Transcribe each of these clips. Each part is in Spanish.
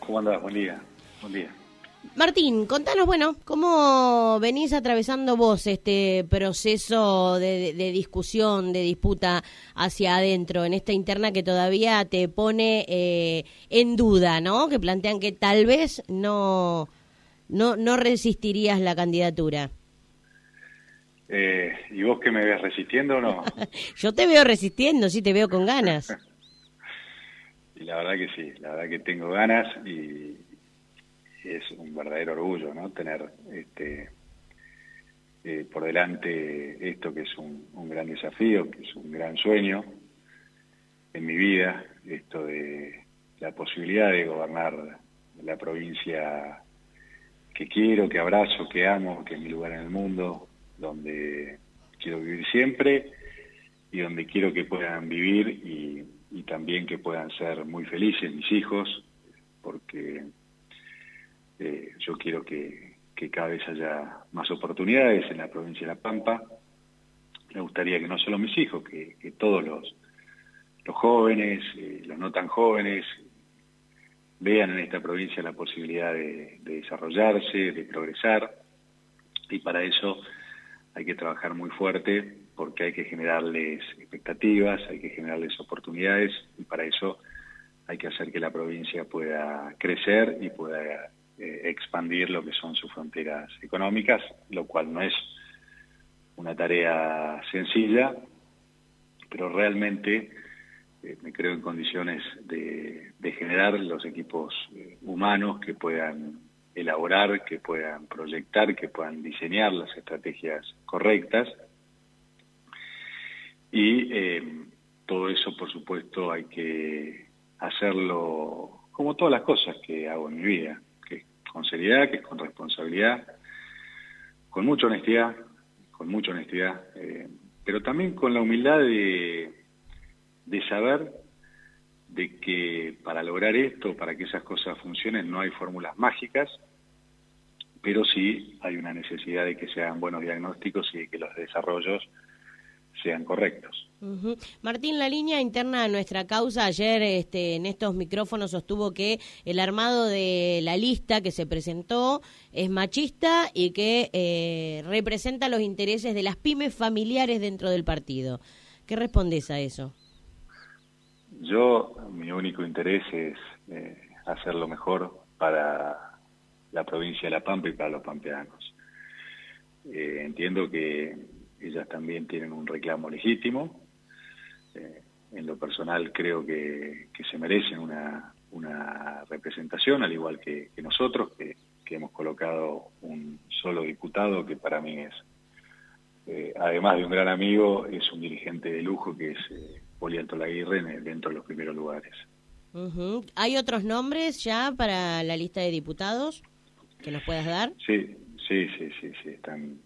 ¿Cómo andás? Buen día. Buen día. Martín, contanos, bueno, ¿cómo venís atravesando vos este proceso de, discusión, de disputa hacia adentro, en esta interna que todavía te pone eh, en duda, ¿no? Que plantean que tal vez no, no, no resistirías la candidatura. Eh, ¿Y vos que me ves resistiendo o no? Yo te veo resistiendo, sí, te veo con ganas. y la verdad que sí, la verdad que tengo ganas y, es un verdadero orgullo, ¿no? Tener este eh, por delante esto que es un, un, gran desafío, que es un gran sueño en mi vida, esto de la posibilidad de gobernar la provincia que quiero, que abrazo, que amo, que es mi lugar en el mundo, donde quiero vivir siempre y donde quiero que puedan vivir y, también que puedan ser muy felices mis hijos, porque eh, yo quiero que, cada vez haya más oportunidades en la provincia de La Pampa. Me gustaría que no solo mis hijos, que, todos los, los jóvenes, eh, los no tan jóvenes, vean en esta provincia la posibilidad de, desarrollarse, de progresar, y para eso hay que trabajar muy fuerte porque hay que generarles expectativas, hay que generarles oportunidades, y para eso hay que hacer que la provincia pueda crecer y pueda eh, expandir lo que son sus fronteras económicas, lo cual no es una tarea sencilla, pero realmente eh, me creo en condiciones de, generar los equipos eh, humanos que puedan elaborar, que puedan proyectar, que puedan diseñar las estrategias correctas. Y todo eso, por supuesto, hay que hacerlo como todas las cosas que hago en mi vida con seriedad, que es con responsabilidad, con mucha honestidad, con mucha honestidad, eh, pero también con la humildad de, de saber de que para lograr esto, para que esas cosas funcionen, no hay fórmulas mágicas, pero sí hay una necesidad de que se hagan buenos diagnósticos y de que los desarrollos sean correctos. Martín, la línea interna de nuestra causa ayer este, en estos micrófonos sostuvo que el armado de la lista que se presentó es machista y que eh, representa los intereses de las pymes familiares dentro del partido. ¿Qué respondes a eso? Yo, mi único interés es eh, hacer lo mejor para la provincia de La Pampa y para los pampeanos. Eh, entiendo que ellas también tienen un reclamo legítimo, este, en lo personal creo que, se merecen una, representación, al igual que, nosotros, que, hemos colocado un solo diputado que para mí es, eh, además de un gran amigo, es un dirigente de lujo que es eh, Poli Alto Laguirre dentro de los primeros lugares. ¿Hay otros nombres ya para la lista de diputados que nos puedas dar? Sí, sí, sí, sí, sí. Están,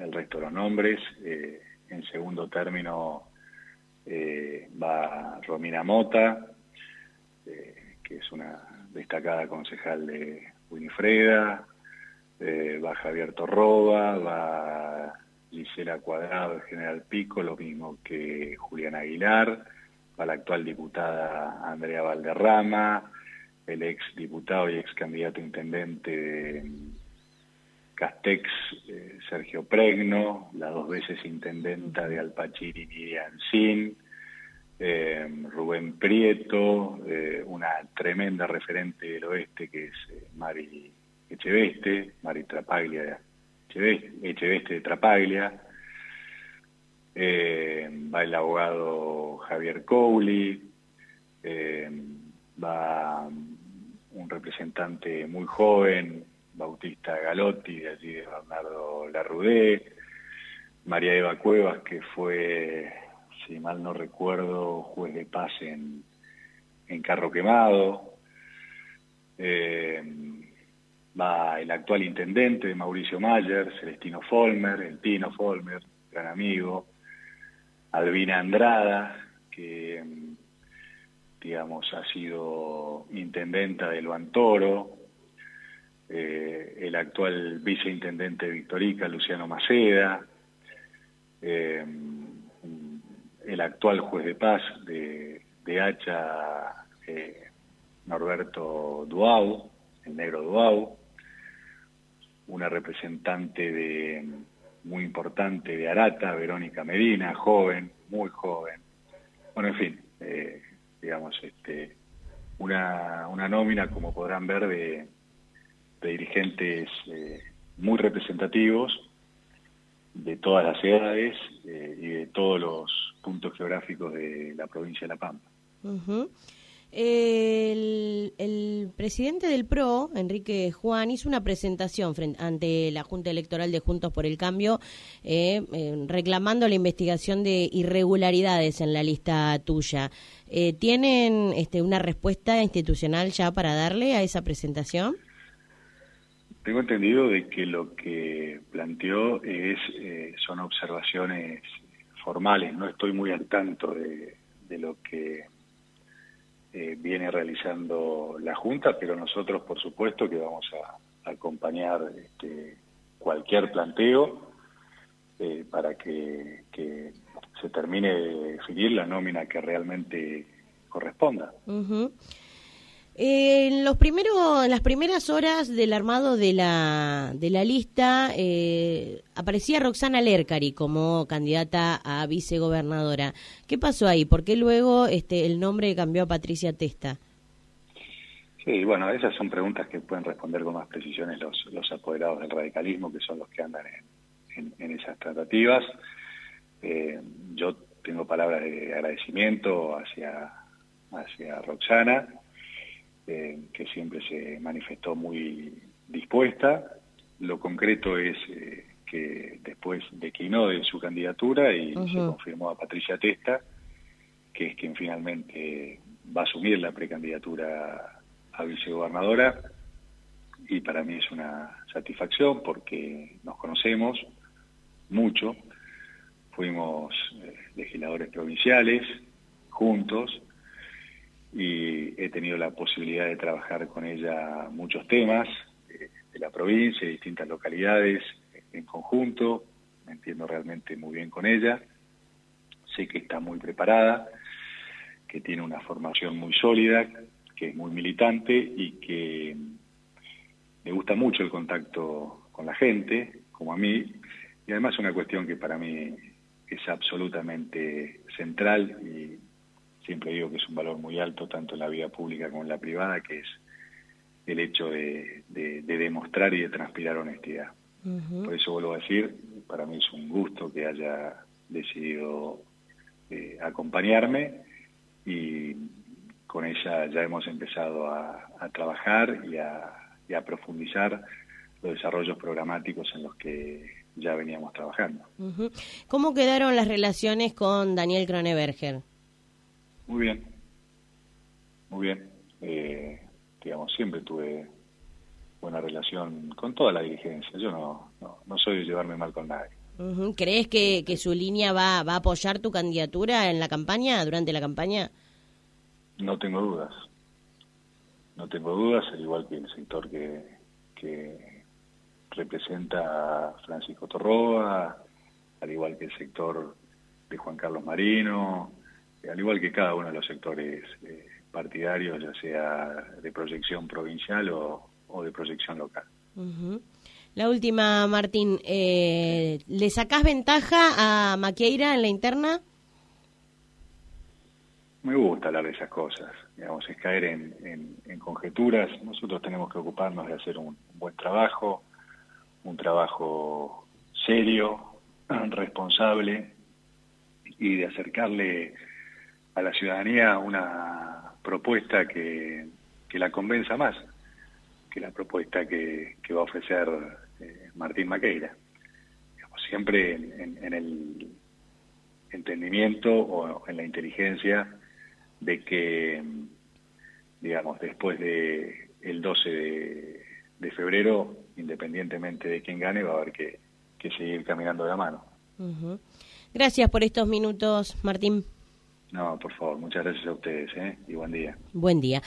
el resto de los nombres. Eh, en segundo término eh, va Romina Mota, eh, que es una destacada concejal de Winifreda, va Javier Torroba, va Gisela Cuadrado General Pico, lo mismo que Julián Aguilar, va la actual diputada Andrea Valderrama, el ex diputado y ex candidato intendente de Castex, Sergio Pregno, la dos veces intendenta de Alpachiri Miriam Sin, eh, Rubén Prieto, eh, una tremenda referente del oeste que es eh, Mari Echeveste, Mari Trapaglia Echeveste, de Trapaglia, va el abogado Javier Cowley, va un representante muy joven, Bautista Galotti, de allí de Bernardo Larrudé, María Eva Cuevas, que fue si mal no recuerdo, juez de paz en, Carro Quemado. Eh, va el actual intendente de Mauricio Mayer, Celestino Folmer, el Tino Folmer, gran amigo. Albina Andrada, que digamos ha sido intendenta de Loantoro, eh, el actual viceintendente de Victorica, Luciano Maceda, eh, el actual juez de paz de, Hacha, eh, Norberto Duau, el negro Duau, una representante de muy importante de Arata, Verónica Medina, joven, muy joven. Bueno, en fin, eh, digamos, este, una, una nómina, como podrán ver, de, dirigentes eh, muy representativos de todas las edades eh, y de todos los puntos geográficos de la provincia de La Pampa. El, presidente del PRO, Enrique Juan, hizo una presentación frente, ante la Junta Electoral de Juntos por el Cambio eh, eh, reclamando la investigación de irregularidades en la lista tuya. Eh, ¿Tienen este, una respuesta institucional ya para darle a esa presentación? Tengo entendido de que lo que planteó es son observaciones formales. No estoy muy al tanto de, de lo que eh, viene realizando la Junta, pero nosotros por supuesto que vamos a, acompañar este, cualquier planteo eh, para que, se termine de definir la nómina que realmente corresponda. En los primeros, en las primeras horas del armado de la, de la lista eh, aparecía Roxana Lercari como candidata a vicegobernadora. ¿Qué pasó ahí? ¿Por qué luego este, el nombre cambió a Patricia Testa? Sí, bueno, esas son preguntas que pueden responder con más precisiones los, los apoderados del radicalismo, que son los que andan en, en, esas tratativas. Eh, yo tengo palabras de agradecimiento hacia, hacia Roxana eh, que siempre se manifestó muy dispuesta. Lo concreto es eh, que después declinó de su candidatura y se confirmó a Patricia Testa, que es quien finalmente va a asumir la precandidatura a vicegobernadora. Y para mí es una satisfacción porque nos conocemos mucho, fuimos eh, legisladores provinciales juntos y he tenido la posibilidad de trabajar con ella muchos temas eh, de la provincia, de distintas localidades en conjunto, me entiendo realmente muy bien con ella, sé que está muy preparada, que tiene una formación muy sólida, que es muy militante y que me gusta mucho el contacto con la gente, como a mí, y además una cuestión que para mí es absolutamente central y siempre digo que es un valor muy alto tanto en la vida pública como en la privada, que es el hecho de, demostrar y de transpirar honestidad. Por eso vuelvo a decir, para mí es un gusto que haya decidido eh, acompañarme y con ella ya hemos empezado a, trabajar y a, profundizar los desarrollos programáticos en los que ya veníamos trabajando. ¿Cómo quedaron las relaciones con Daniel Kroneberger? Muy bien, muy bien. Eh, digamos, siempre tuve buena relación con toda la dirigencia. Yo no, no, soy de llevarme mal con nadie. ¿Crees que, que su línea va, va a apoyar tu candidatura en la campaña, durante la campaña? No tengo dudas. No tengo dudas, al igual que el sector que, que representa a Francisco Torroa, al igual que el sector de Juan Carlos Marino, al igual que cada uno de los sectores eh, partidarios, ya sea de proyección provincial o, de proyección local. La última, Martín, eh, ¿le sacás ventaja a Maqueira en la interna? Me gusta hablar de esas cosas, digamos, es caer en, conjeturas. Nosotros tenemos que ocuparnos de hacer un buen trabajo, un trabajo serio, responsable y de acercarle a la ciudadanía una propuesta que, la convenza más que la propuesta que, va a ofrecer eh, Martín Maqueira. siempre en, el entendimiento o en la inteligencia de que, digamos, después de el 12 de, febrero, independientemente de quién gane, va a haber que, seguir caminando de la mano. Gracias por estos minutos, Martín. No, por favor, muchas gracias a ustedes ¿eh? y buen día. Buen día.